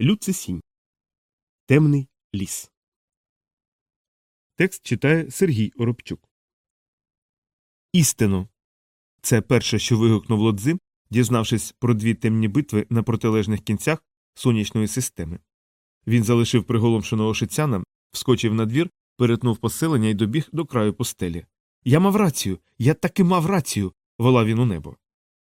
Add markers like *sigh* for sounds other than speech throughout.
Люцисінь. Темний ліс. Текст читає Сергій Оробчук. Істину. Це перше, що вигукнув лодзи, дізнавшись про дві темні битви на протилежних кінцях сонячної системи. Він залишив приголомшеного шицяна, вскочив на двір, перетнув поселення і добіг до краю постелі. Я мав рацію, я таки мав рацію. волав він у небо.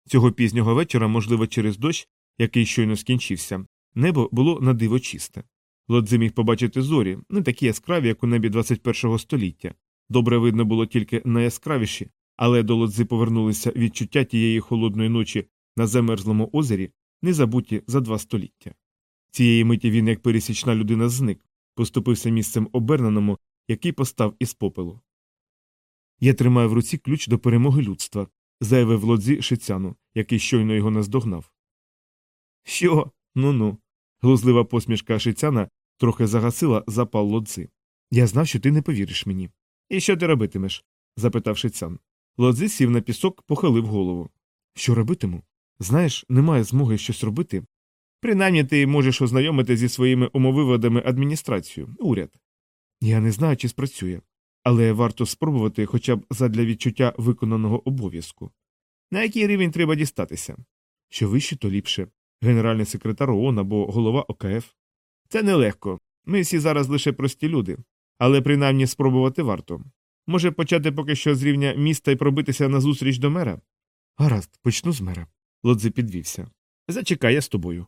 Цього пізнього вечора, можливо, через дощ, який щойно скінчився, небо було на диво чисте. Лодзи міг побачити зорі, не такі яскраві, як у небі 21-го століття. Добре видно було тільки найяскравіші, але до лодзи повернулися відчуття тієї холодної ночі на замерзлому озері, не забуті за два століття. Цієї миті він, як пересічна людина, зник, поступився місцем оберненому, який постав із попелу. Я тримаю в руці ключ до перемоги людства, заявив лодзі шицяну, який щойно його наздогнав. Що? Ну ну. Глузлива посмішка шицяна трохи загасила запал лодзи. Я знав, що ти не повіриш мені. І що ти робитимеш? запитав шицян. Лодзи сів на пісок, похилив голову. Що робитиму? Знаєш, немає змоги щось робити. Принаймні ти можеш ознайомити зі своїми умовиводами адміністрацію, уряд. Я не знаю, чи спрацює, але варто спробувати хоча б задля відчуття виконаного обов'язку. На який рівень треба дістатися? Що вище, то ліпше. Генеральний секретар ООН або голова ОКФ. Це нелегко. Ми всі зараз лише прості люди, але принаймні спробувати варто. Може почати поки що з рівня міста і пробитися назустріч до мера? Гаразд, почну з мера. Лодзи підвівся. Зачекай я з тобою.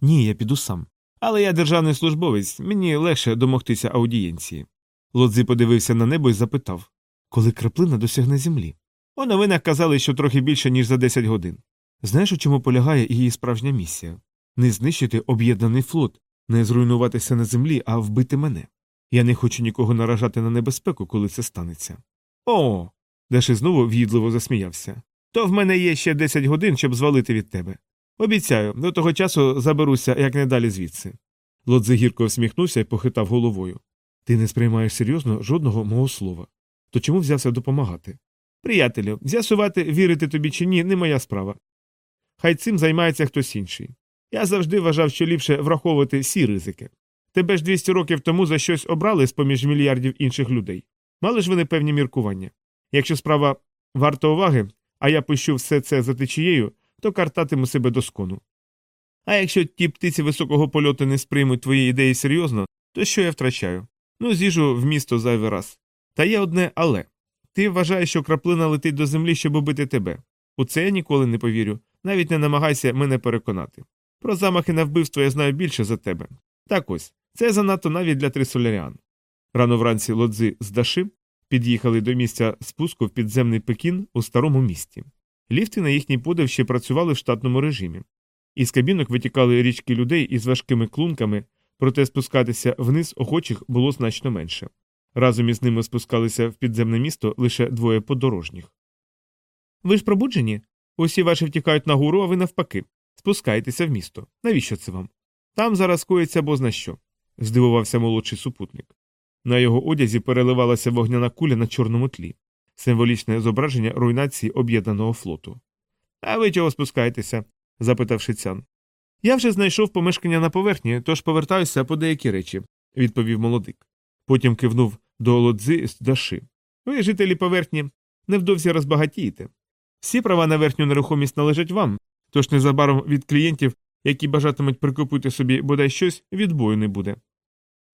Ні, я піду сам. Але я державний службовець, мені легше домогтися аудієнції. Лодзи подивився на небо і запитав коли краплина досягне землі. У новинах казали, що трохи більше, ніж за 10 годин. Знаєш, у чому полягає її справжня місія? Не знищити об'єднаний флот, не зруйнуватися на землі, а вбити мене. Я не хочу нікого наражати на небезпеку, коли це станеться. О. Даши знову в'їдливо засміявся. То в мене є ще 10 годин, щоб звалити від тебе. Обіцяю, до того часу заберуся якнедалі звідси. Лодзе гірко всміхнувся і похитав головою. Ти не сприймаєш серйозно жодного мого слова. То чому взявся допомагати? Приятелю, з'ясувати, вірити тобі чи ні, не моя справа. Хай цим займається хтось інший. Я завжди вважав, що ліпше враховувати всі ризики. Тебе ж 200 років тому за щось обрали з поміж мільярдів інших людей. Мали ж вони певні міркування. Якщо справа варта уваги, а я пущу все це за течією, то картатиму себе до скону. А якщо ті птиці високого польоту не сприймуть твої ідеї серйозно, то що я втрачаю? Ну, з'їжу в місто зайвий раз. Та є одне але. Ти вважаєш, що краплина летить до землі, щоб убити тебе. У це я ніколи не повірю, навіть не намагайся мене переконати. Про замахи на вбивство я знаю більше за тебе. Так ось, це занадто навіть для трисоляріан. Рано вранці лодзи з Даши під'їхали до місця спуску в підземний Пекін у старому місті. Ліфти на їхній подив ще працювали в штатному режимі. Із кабінок витікали річки людей із важкими клунками, проте спускатися вниз охочих було значно менше. Разом із ними спускалися в підземне місто лише двоє подорожніх. Ви ж пробуджені? Усі ваші втікають на гору, а ви навпаки. Спускайтеся в місто. Навіщо це вам? Там зараз коїться бозна що. здивувався молодший супутник. На його одязі переливалася вогняна куля на чорному тлі, символічне зображення руйнації об'єднаного флоту. А ви чого спускаєтеся? запитав шицян. Я вже знайшов помешкання на поверхні, тож повертаюся по деякі речі, відповів молодик. Потім кивнув до лодзи з даши. Ви, жителі поверхні, невдовзі розбагатієте. Всі права на верхню нерухомість належать вам, тож незабаром від клієнтів, які бажатимуть прикупити собі бодай щось, відбою не буде.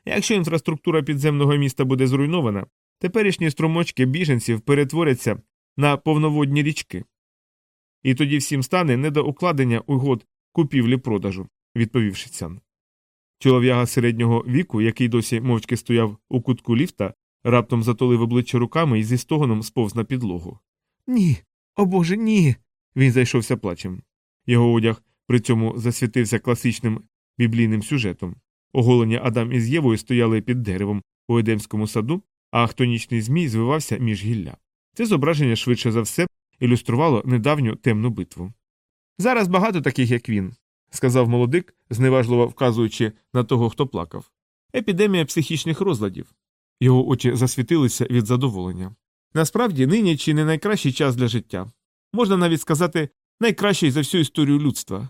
Якщо інфраструктура підземного міста буде зруйнована, теперішні струмочки біженців перетворяться на повноводні річки. І тоді всім стане не до укладення угод купівлі продажу, відповів Шицян. Чолов'яга середнього віку, який досі мовчки стояв у кутку ліфта, раптом затолив обличчя руками і зі стогоном сповз на підлогу. Ні, о Боже, ні. Він зайшовся плачем. Його одяг при цьому засвітився класичним біблійним сюжетом. Оголені Адам із Євою стояли під деревом у Едемському саду, а хтонічний змій звивався між гілля. Це зображення швидше за все ілюструвало недавню темну битву. Зараз багато таких, як він, сказав молодик, зневажливо вказуючи на того, хто плакав. Епідемія психічних розладів. Його очі засвітилися від задоволення. Насправді, нині чи не найкращий час для життя. Можна навіть сказати, найкращий за всю історію людства.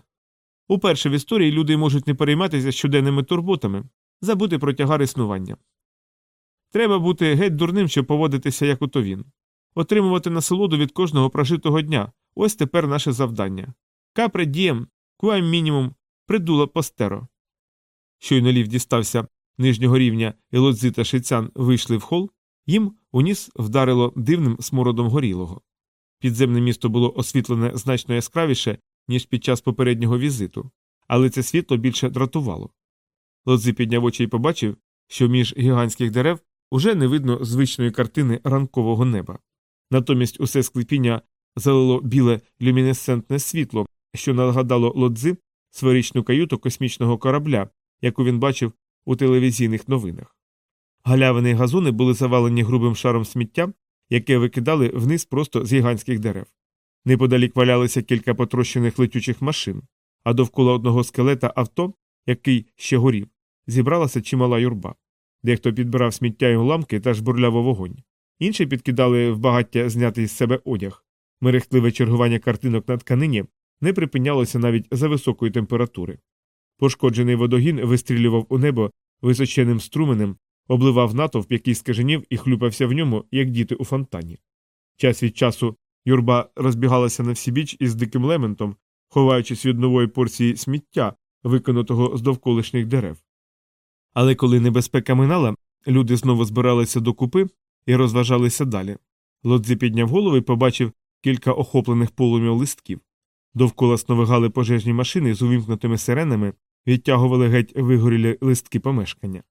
Уперше в історії люди можуть не перейматися щоденними турботами, забути про тягар існування. Треба бути геть дурним, щоб поводитися, як ото він. Отримувати насолоду від кожного прожитого дня ось тепер наше завдання. Капре дієм, куам мінімум, придула постеро. Щойно лів дістався нижнього рівня і лодзи та шицян вийшли в хол, їм у ніс вдарило дивним смородом горілого. Підземне місто було освітлене значно яскравіше, ніж під час попереднього візиту, але це світло більше дратувало. Лодзи підняв очі і побачив, що між гігантських дерев уже не видно звичної картини ранкового неба. Натомість усе склепіння залило біле люмінесцентне світло, що нагадало лодзи сферичну каюту космічного корабля, яку він бачив у телевізійних новинах. Галявини й газони були завалені грубим шаром сміття, яке викидали вниз просто з гігантських дерев. Неподалік валялися кілька потрощених летючих машин, а довкола одного скелета авто, який ще горів, зібралася чимала юрба. Дехто підбирав сміття й уламки та жбурляв у вогонь. Інші підкидали в багаття знятий з себе одяг. Мерехтливе чергування картинок на тканині не припинялося навіть за високої температури. Пошкоджений водогін вистрілював у небо височеним струменем, обливав натовп, який скаженів і хлюпався в ньому, як діти у фонтані. Час від часу юрба розбігалася на всібіч із диким лементом, ховаючись від нової порції сміття, виконутого з довколишніх дерев. Але коли небезпека минала, люди знову збиралися докупи і розважалися далі. Лодзі підняв голову і побачив кілька охоплених полум'яв листків. Довкола сновигали пожежні машини з увімкнутими сиренами, відтягували геть вигорілі листки помешкання.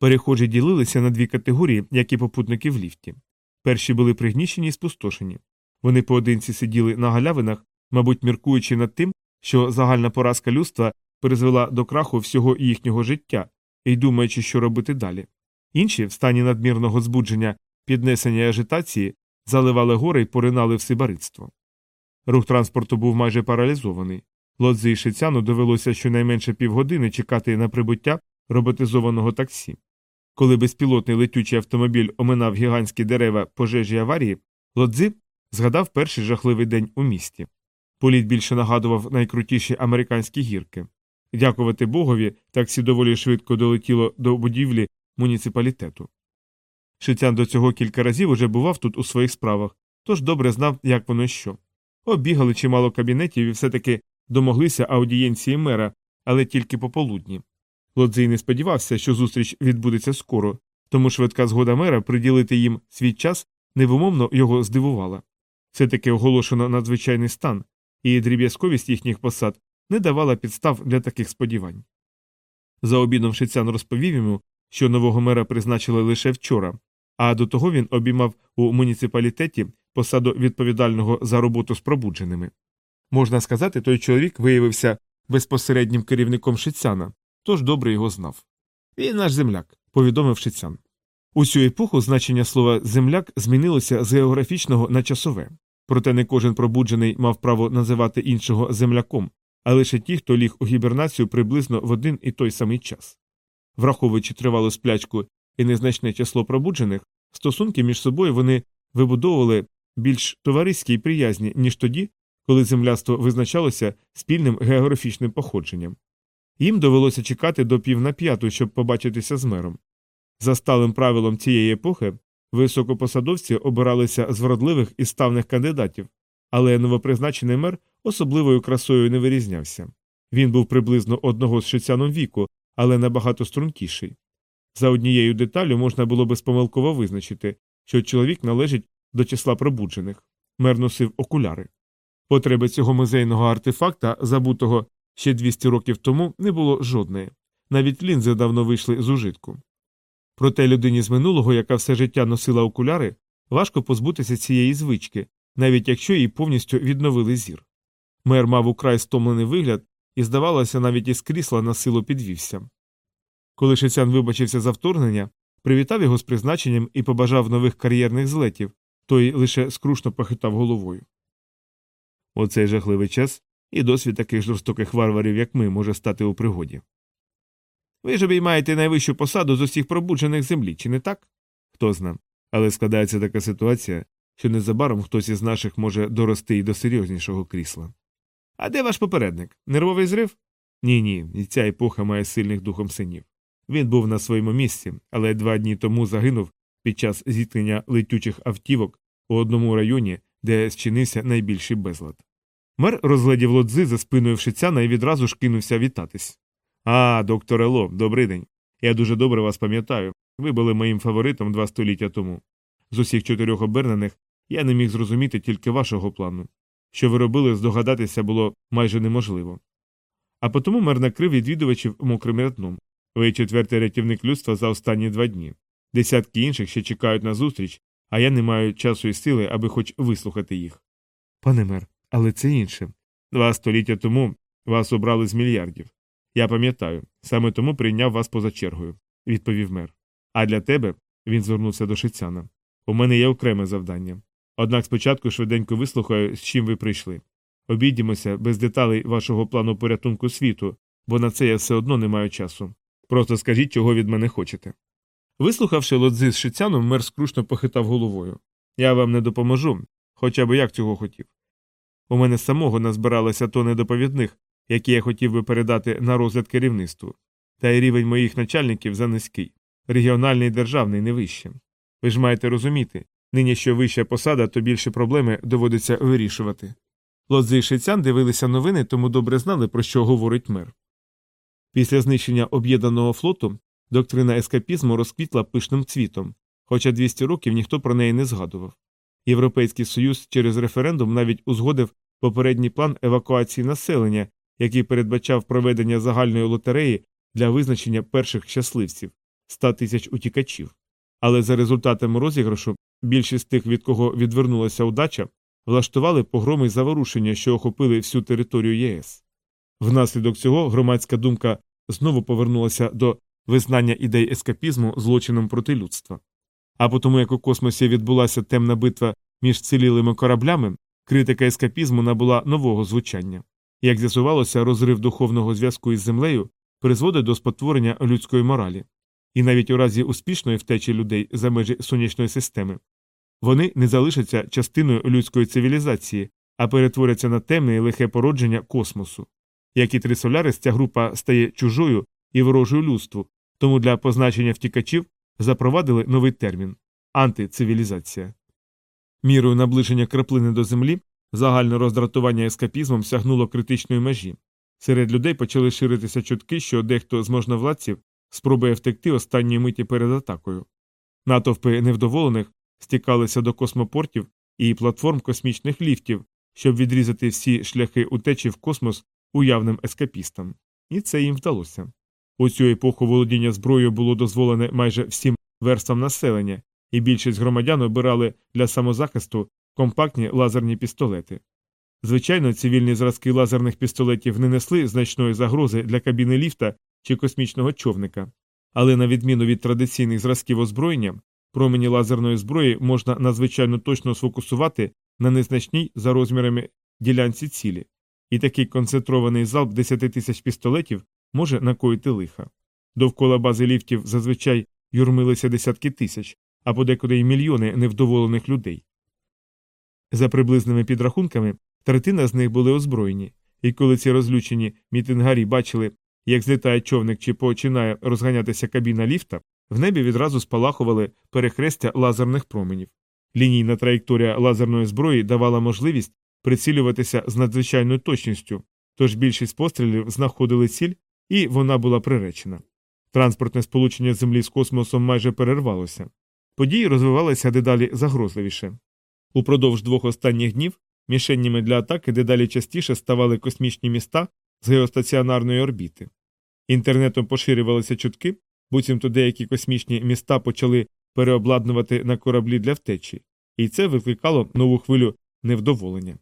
Перехожі ділилися на дві категорії, як і попутники в ліфті. Перші були пригніщені і спустошені. Вони поодинці сиділи на галявинах, мабуть, міркуючи над тим, що загальна поразка людства призвела до краху всього їхнього життя, і думаючи, що робити далі. Інші, в стані надмірного збудження, піднесення і ажитації, заливали гори і поринали в сибаритство. Рух транспорту був майже паралізований. Лодзи і Шицяну довелося щонайменше півгодини чекати на прибуття роботизованого таксі. Коли безпілотний летючий автомобіль оминав гігантські дерева пожежі аварії, Лодзи згадав перший жахливий день у місті. Політ більше нагадував найкрутіші американські гірки. Дякувати Богові, таксі доволі швидко долетіло до будівлі муніципалітету. Шицян до цього кілька разів уже бував тут у своїх справах, тож добре знав, як воно що. Оббігали чимало кабінетів і все таки домоглися аудієнції мера, але тільки пополудні. Лодзей не сподівався, що зустріч відбудеться скоро, тому швидка згода мера приділити їм свій час невимовно його здивувала. Все таки оголошено надзвичайний стан, і дріб'язковість їхніх посад не давала підстав для таких сподівань. За обідом Шицян розповів йому, що нового мера призначили лише вчора, а до того він обіймав у муніципалітеті посаду відповідального за роботу з пробудженими. Можна сказати, той чоловік виявився безпосереднім керівником Шицяна, тож добре його знав. Він наш земляк, повідомив Шицян. У цю епоху значення слова земляк змінилося з географічного на часове, проте не кожен пробуджений мав право називати іншого земляком, а лише ті, хто ліг у гібернацію приблизно в один і той самий час. Враховуючи тривалу сплячку і незначне число пробуджених, стосунки між собою вони вибудовували більш товариські й приязні, ніж тоді, коли земляство визначалося спільним географічним походженням. Їм довелося чекати до пів на п'яту, щоб побачитися з мером. За сталим правилом цієї епохи високопосадовці обиралися з вродливих і ставних кандидатів, але новопризначений мер особливою красою не вирізнявся. Він був приблизно одного з шицяном віку, але набагато стрункіший. За однією деталю можна було безпомилково визначити, що чоловік належить до числа пробуджених. Мер носив окуляри. Потреби цього музейного артефакта, забутого ще 200 років тому, не було жодної. Навіть лінзи давно вийшли з ужитку. Проте людині з минулого, яка все життя носила окуляри, важко позбутися цієї звички, навіть якщо їй повністю відновили зір. Мер мав украй стомлений вигляд і, здавалося, навіть із крісла на силу підвівся. Коли Шицян вибачився за вторгнення, привітав його з призначенням і побажав нових кар'єрних злетів, той лише скрушно похитав головою. У цей жахливий час і досвід таких жорстоких варварів, як ми, може стати у пригоді. Ви ж обіймаєте найвищу посаду з усіх пробуджених землі, чи не так? Хто зна. Але складається така ситуація, що незабаром хтось із наших може дорости і до серйознішого крісла. А де ваш попередник? Нервовий зрив? Ні, ні, і ця епоха має сильних духом синів. Він був на своєму місці, але два дні тому загинув під час зіткнення летючих автівок у одному районі, де зчинився найбільший безлад. Мер розглядів лодзи за спиною вшицяна і відразу ж кинувся вітатись. А, доктор Ело, добрий день. Я дуже добре вас пам'ятаю. Ви були моїм фаворитом два століття тому. З усіх чотирьох обернених я не міг зрозуміти тільки вашого плану. Що ви робили, здогадатися було майже неможливо. А потому мер накрив відвідувачів мокрим рядном. Ви четвертий рятівник людства за останні два дні. Десятки інших ще чекають на зустріч, а я не маю часу і сили, аби хоч вислухати їх. Пане мер, але це інше. Два століття тому вас обрали з мільярдів. Я пам'ятаю, саме тому прийняв вас поза чергою, відповів мер. А для тебе, він звернувся до Шицяна, у мене є окреме завдання. Однак спочатку швиденько вислухаю, з чим ви прийшли. Обійдімося без деталей вашого плану порятунку світу, бо на це я все одно не маю часу. Просто скажіть, чого від мене хочете. Вислухавши лодзи з шицяном, мер скрушно похитав головою. Я вам не допоможу, хоча б як цього хотів. У мене самого назбиралося тони доповідних, які я хотів би передати на розгляд керівництву. Та й рівень моїх начальників занизький, регіональний державний не вище. Ви ж маєте розуміти, нині що вища посада, то більше проблеми доводиться вирішувати. Лодзи і шицян дивилися новини, тому добре знали, про що говорить мер. Після знищення об'єднаного флоту доктрина ескапізму розквітла пишним цвітом, хоча 200 років ніхто про неї не згадував. Європейський Союз через референдум навіть узгодив попередній план евакуації населення, який передбачав проведення загальної лотереї для визначення перших щасливців 100 тисяч утікачів. Але за результатами розіграшу більшість тих, від кого відвернулася удача, влаштували погроми й заворушення, що охопили всю територію ЄС. Внаслідок цього громадська думка знову повернулася до визнання ідей ескапізму злочином проти людства. А по тому, як у космосі відбулася темна битва між цілілими кораблями, критика ескапізму набула нового звучання. Як з'ясувалося, розрив духовного зв'язку із землею призводить до спотворення людської моралі, і навіть у разі успішної втечі людей за межі сонячної системи вони не залишаться частиною людської цивілізації, а перетворяться на темне і лихе породження космосу. Як і Трисолярис, ця група стає чужою і ворожою людству, тому для позначення втікачів запровадили новий термін антицивілізація. Мірою наближення краплини до землі загальне роздратування ескапізмом сягнуло критичної межі. Серед людей почали ширитися чутки, що дехто з можновладців спробує втекти останньої миті перед атакою. Натовпи невдоволених стікалися до космопортів і платформ космічних ліфтів, щоб відрізати всі шляхи утечі в космос уявним ескапістам. І це їм вдалося. У цю епоху володіння зброєю було дозволене майже всім верствам населення, і більшість громадян обирали для самозахисту компактні лазерні пістолети. Звичайно, цивільні зразки лазерних пістолетів не несли значної загрози для кабіни ліфта чи космічного човника, але на відміну від традиційних зразків озброєння, промені лазерної зброї можна надзвичайно точно сфокусувати на незначній за розмірами ділянці цілі, і такий концентрований залп 10 тисяч пістолетів може накоїти лиха. Довкола бази ліфтів зазвичай юрмилися десятки тисяч, а подекуди й мільйони невдоволених людей. За приблизними підрахунками, третина з них були озброєні, і коли ці розлючені мітингарі бачили, як злітає човник чи починає розганятися кабіна ліфта, в небі відразу спалахували перехрестя лазерних променів. Лінійна траєкторія лазерної зброї давала можливість прицілюватися з надзвичайною точністю, тож більшість пострілів знаходили ціль, і вона була приречена. Транспортне сполучення Землі з космосом майже перервалося. Події розвивалися дедалі загрозливіше. Упродовж двох останніх днів мішеннями для атаки дедалі частіше ставали космічні міста з геостаціонарної орбіти. Інтернетом поширювалися чутки, буцімто деякі космічні міста почали переобладнувати на кораблі для втечі, і це викликало нову хвилю невдоволення.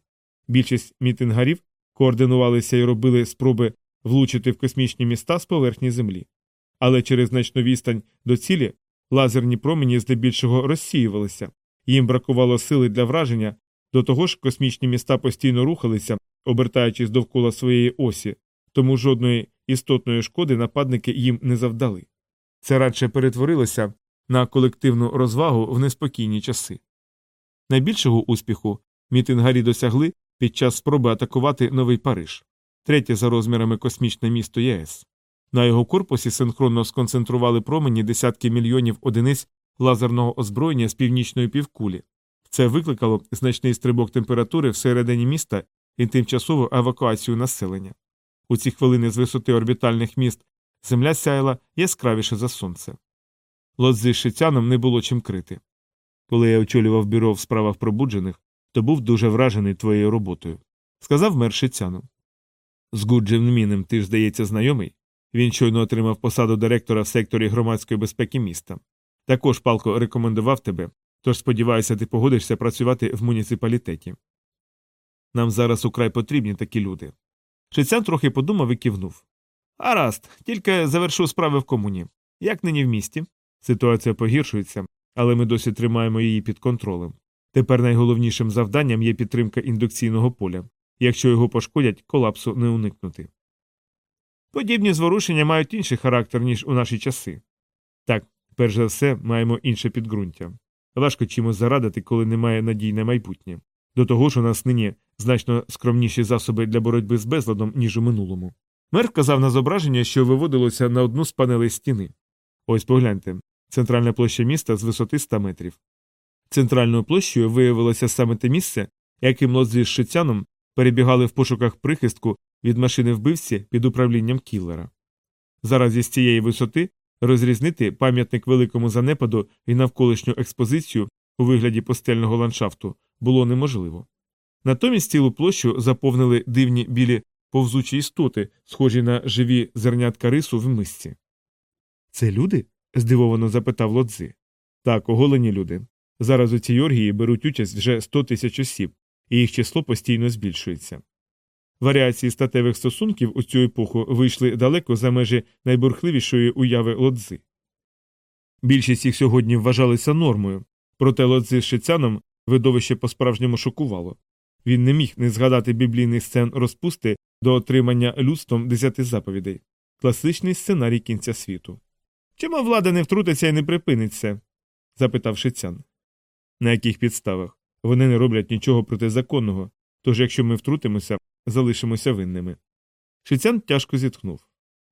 Більшість мітингарів координувалися і робили спроби влучити в космічні міста з поверхні Землі. Але через значну відстань до цілі лазерні промені здебільшого розсіювалися, їм бракувало сили для враження, до того ж космічні міста постійно рухалися, обертаючись довкола своєї осі, тому жодної істотної шкоди нападники їм не завдали. Це радше перетворилося на колективну розвагу в неспокійні часи. Найбільшого успіху мітингарі досягли, під час спроби атакувати Новий Париж, третє за розмірами космічне місто ЄС. На його корпусі синхронно сконцентрували промені десятки мільйонів одиниць лазерного озброєння з північної півкулі. Це викликало значний стрибок температури всередині міста і тимчасову евакуацію населення. У ці хвилини з висоти орбітальних міст земля сяяла яскравіше за сонце. Лодзи з шицяном не було чим крити. Коли я очолював бюро в справах пробуджених, то був дуже вражений твоєю роботою, сказав мер шицяну. З Гуджем Мінем ти ж, здається, знайомий. Він щойно отримав посаду директора в секторі громадської безпеки міста. Також палко рекомендував тебе, тож сподіваюся, ти погодишся працювати в муніципалітеті. Нам зараз украй потрібні такі люди. Шицян трохи подумав і кивнув. Гаразд, тільки завершу справи в комуні. Як нині в місті? Ситуація погіршується, але ми досі тримаємо її під контролем. Тепер найголовнішим завданням є підтримка індукційного поля. Якщо його пошкодять, колапсу не уникнути. Подібні зворушення мають інший характер, ніж у наші часи. Так, перш за все, маємо інше підґрунтя. Важко чимось зарадити, коли немає надій на майбутнє. До того ж, у нас нині значно скромніші засоби для боротьби з безладом, ніж у минулому. Мер вказав на зображення, що виводилося на одну з панелей стіни. Ось погляньте центральна площа міста з висоти 100 метрів. Центральною площею виявилося саме те місце, яким лодзі з шицяном перебігали в пошуках прихистку від машини вбивці під управлінням кіллера. Зараз із цієї висоти розрізнити пам'ятник великому занепаду і навколишню експозицію у вигляді постельного ландшафту було неможливо. Натомість цілу площу заповнили дивні білі повзучі істоти, схожі на живі зернятка рису в мисці. Це люди? здивовано запитав лодзи. Так, оголені люди. Зараз у цій оргії беруть участь вже 100 тисяч осіб, і їх число постійно збільшується. Варіації статевих стосунків у цю епоху вийшли далеко за межі найбурхливішої уяви лодзи. Більшість їх сьогодні вважалися нормою, проте лодзи з шицяном видовище по справжньому шокувало. Він не міг не згадати біблійних сцен розпусти до отримання людством десяти заповідей класичний сценарій кінця світу. Чому влада не втрутиться і не припиниться? запитав шицян. На яких підставах? Вони не роблять нічого протизаконного, тож якщо ми втрутимося, залишимося винними. Шицян тяжко зітхнув.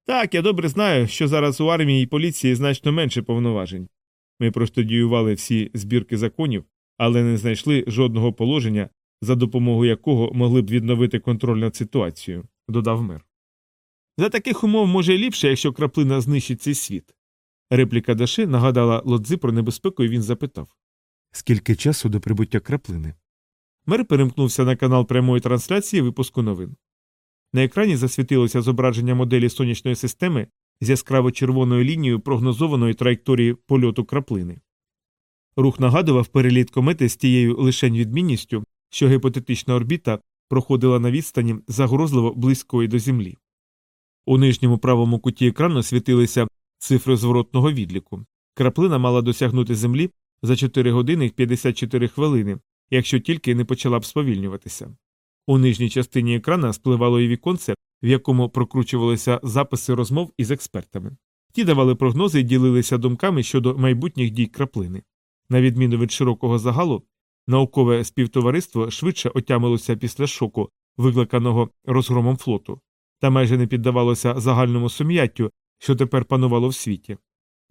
Так, я добре знаю, що зараз у армії і поліції значно менше повноважень. Ми простудіювали всі збірки законів, але не знайшли жодного положення, за допомогою якого могли б відновити контроль над ситуацією, додав мер. За таких умов може й ліпше, якщо краплина знищить цей світ. Репліка Даши нагадала лодзи про небезпеку, і він запитав Скільки часу до прибуття краплини? Мер перемкнувся на канал прямої трансляції випуску новин. На екрані засвітилося зображення моделі сонячної системи з яскраво червоною лінією прогнозованої траєкторії польоту краплини. Рух нагадував переліт комети з тією лишень відмінністю, що гіпотетична орбіта проходила на відстані загрозливо близької до Землі. У нижньому правому куті екрану світилися цифри зворотного відліку. Краплина мала досягнути Землі за 4 години і 54 хвилини, якщо тільки не почала б сповільнюватися. У нижній частині екрана спливало і віконце, в якому прокручувалися записи розмов із експертами. Ті давали прогнози і ділилися думками щодо майбутніх дій краплини. На відміну від широкого загалу, наукове співтовариство швидше отямилося після шоку, викликаного розгромом флоту, та майже не піддавалося загальному сум'яттю, що тепер панувало в світі.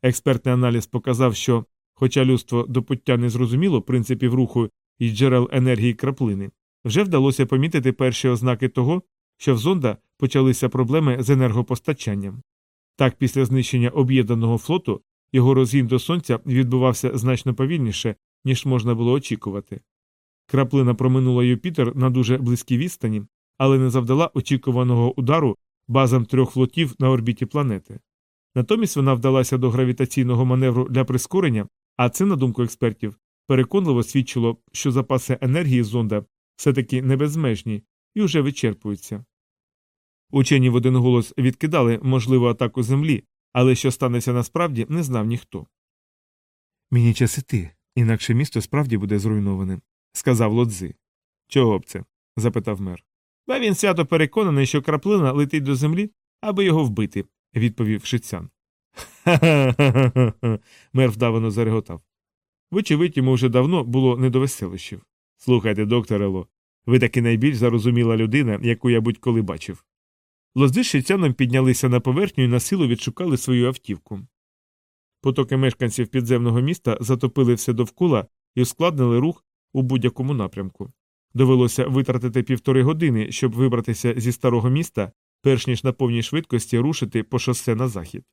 Експертний аналіз показав, що, хоча людство до пуття не зрозуміло принципів руху і джерел енергії краплини, вже вдалося помітити перші ознаки того, що в зонда почалися проблеми з енергопостачанням. Так, після знищення об'єднаного флоту його розгін до сонця відбувався значно повільніше, ніж можна було очікувати. Краплина проминула Юпітер на дуже близькій відстані, але не завдала очікуваного удару базам трьох флотів на орбіті планети. Натомість вона вдалася до гравітаційного маневру для прискорення, а це, на думку експертів, переконливо свідчило, що запаси енергії зонда все таки не безмежні і вже вичерпуються. Учені в один голос відкидали можливу атаку землі, але що станеться насправді, не знав ніхто. Мені час іти, інакше місто справді буде зруйноване, сказав лодзи. Чого б це? запитав мер. Ба він свято переконаний, що краплина летить до землі, аби його вбити, відповів шицян. Ха-ха-ха. *laughs* Мер вдавано зареготав. Вочевидь, йому вже давно було не до веселищів. Слухайте, докторе Ло, Ви таки найбільш зарозуміла людина, яку я будь-коли бачив. Лози з шицяном піднялися на поверхню і на силу відшукали свою автівку. Потоки мешканців підземного міста затопили все довкола і ускладнили рух у будь-якому напрямку. Довелося витратити півтори години, щоб вибратися зі старого міста, перш ніж на повній швидкості рушити по шосе на захід.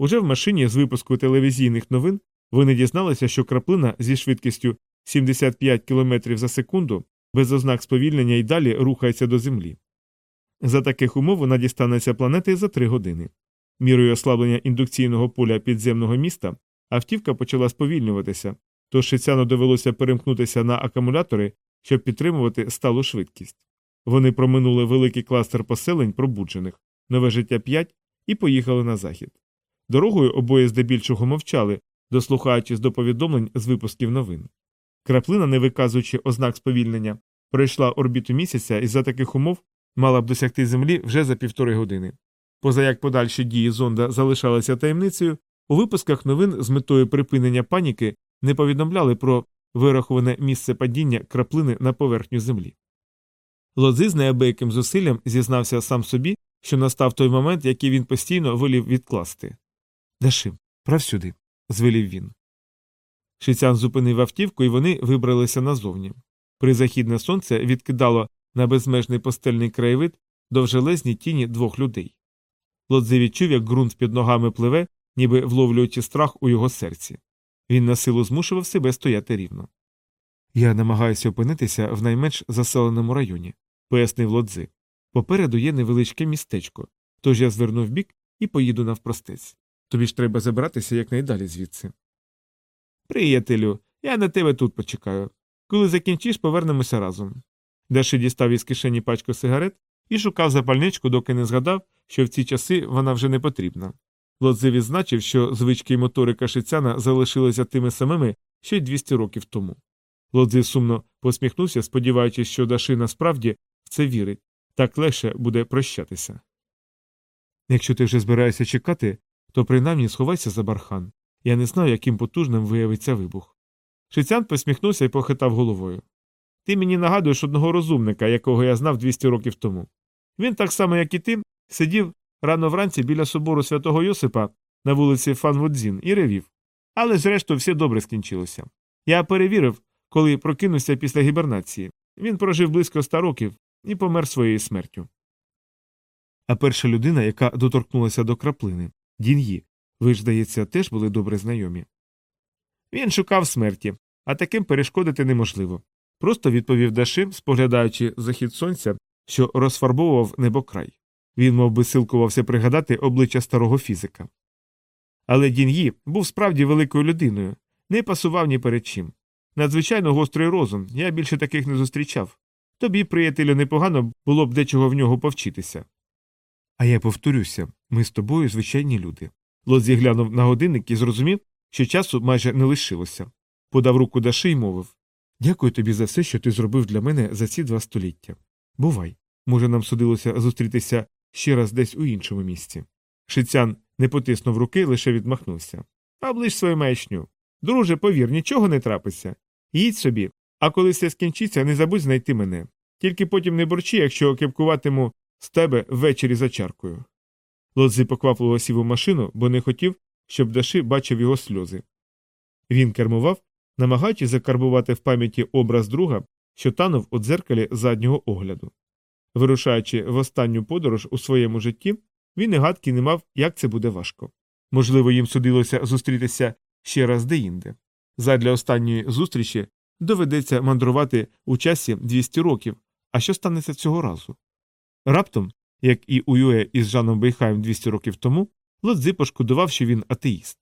Уже в машині з випуску телевізійних новин вони дізналися, що краплина зі швидкістю 75 км за секунду без ознак сповільнення й далі рухається до землі. За таких умов вона дістанеться планети за три години. Мірою ослаблення індукційного поля підземного міста автівка почала сповільнюватися, тож Шицяну довелося перемкнутися на акумулятори, щоб підтримувати сталу швидкість. Вони проминули великий кластер поселень пробуджених, нове життя 5 і поїхали на захід. Дорогою обоє здебільшого мовчали, дослухаючись до повідомлень з випусків новин. Краплина, не виказуючи ознак сповільнення, пройшла орбіту місяця і за таких умов мала б досягти Землі вже за півтори години. Поза як подальші дії зонда залишалися таємницею, у випусках новин з метою припинення паніки не повідомляли про вираховане місце падіння краплини на поверхню Землі. Лози з неабияким зусиллям зізнався сам собі, що настав той момент, який він постійно волів відкласти. Дашим, прав сюди, звелів він. Шицян зупинив автівку, і вони вибралися назовні. Призахідне сонце відкидало на безмежний постельний краєвид довжелезні тіні двох людей. Лодзе відчув, як ґрунт під ногами пливе, ніби вловлюючи страх у його серці. Він на силу змушував себе стояти рівно. Я намагаюся опинитися в найменш заселеному районі, пояснив лодзи. Попереду є невеличке містечко, тож я звернув бік і поїду навпростець. Тобі ж треба забратися якнайдалі звідси. Приятелю, я на тебе тут почекаю. Коли закінчиш, повернемося разом. Даши дістав із кишені пачку сигарет і шукав запальничку, доки не згадав, що в ці часи вона вже не потрібна. Лодзе відзначив, що звички й моторика шицяна залишилися тими самими ще й 200 років тому. Лодзи сумно посміхнувся, сподіваючись, що Даши насправді в це вірить, так легше буде прощатися. Якщо ти вже збираєшся чекати, то принаймні сховайся за бархан. Я не знаю, яким потужним виявиться вибух. Ши Цян посміхнувся і похитав головою. Ти мені нагадуєш одного розумника, якого я знав 200 років тому. Він, так само, як і ти, сидів рано вранці біля собору святого Йосипа на вулиці Ванфуцзін і ревів. Але зрештою все добре скінчилося. Я перевірив, коли прокинувся після гібернації. Він прожив близько ста років і помер своєю смертю. А перша людина, яка доторкнулася до краплини, Дін'ї, ви ж, здається, теж були добре знайомі. Він шукав смерті, а таким перешкодити неможливо. Просто відповів Дашим, споглядаючи захід сонця, що розфарбовував небокрай. Він мов би, силкувався пригадати обличчя старого фізика. Але Дін'ї був справді великою людиною, не пасував ні перед чим. Надзвичайно гострий розум, я більше таких не зустрічав. Тобі, приятелю, непогано було б дечого в нього повчитися. А я повторюся ми з тобою звичайні люди. Лозі глянув на годинник і зрозумів, що часу майже не лишилося. Подав руку Даши й мовив Дякую тобі за все, що ти зробив для мене за ці два століття. Бувай. Може, нам судилося зустрітися ще раз десь у іншому місці. Шицян не потиснув руки, лише відмахнувся. Оближ свою маячню. Друже, повір, нічого не трапиться. Їдь собі, а коли все скінчиться, не забудь знайти мене. Тільки потім не борчи, якщо кепкуватиму з тебе ввечері за чаркою. Лодзи поквапливо сів у машину, бо не хотів, щоб Даши бачив його сльози. Він кермував, намагаючись закарбувати в пам'яті образ друга, що танув у дзеркалі заднього огляду. Вирушаючи в останню подорож у своєму житті, він і гадки не мав, як це буде важко. Можливо, їм судилося зустрітися ще раз деінде. Задля останньої зустрічі доведеться мандрувати у часі 200 років. А що станеться цього разу? Раптом, як і у Юе із Жаном Бейхаєм 200 років тому, Лодзи пошкодував, що він атеїст.